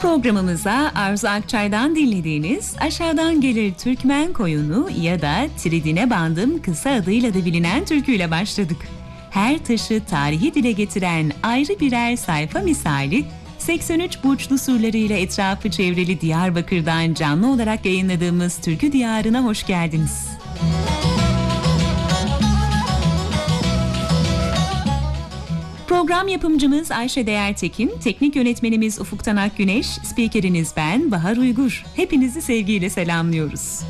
Programımıza Arzu Akçay'dan dinlediğiniz Aşağıdan Gelir Türkmen Koyunu ya da Tridine Bandım kısa adıyla da bilinen türküyle başladık. Her taşı tarihi dile getiren ayrı birer sayfa misali 83 burçlu surlarıyla etrafı çevrili Diyarbakır'dan canlı olarak yayınladığımız Türkü Diyarı'na hoş geldiniz. Program yapımcımız Ayşe Değertekin, teknik yönetmenimiz Ufuk Tanak Güneş, spikeriniz ben Bahar Uygur. Hepinizi sevgiyle selamlıyoruz.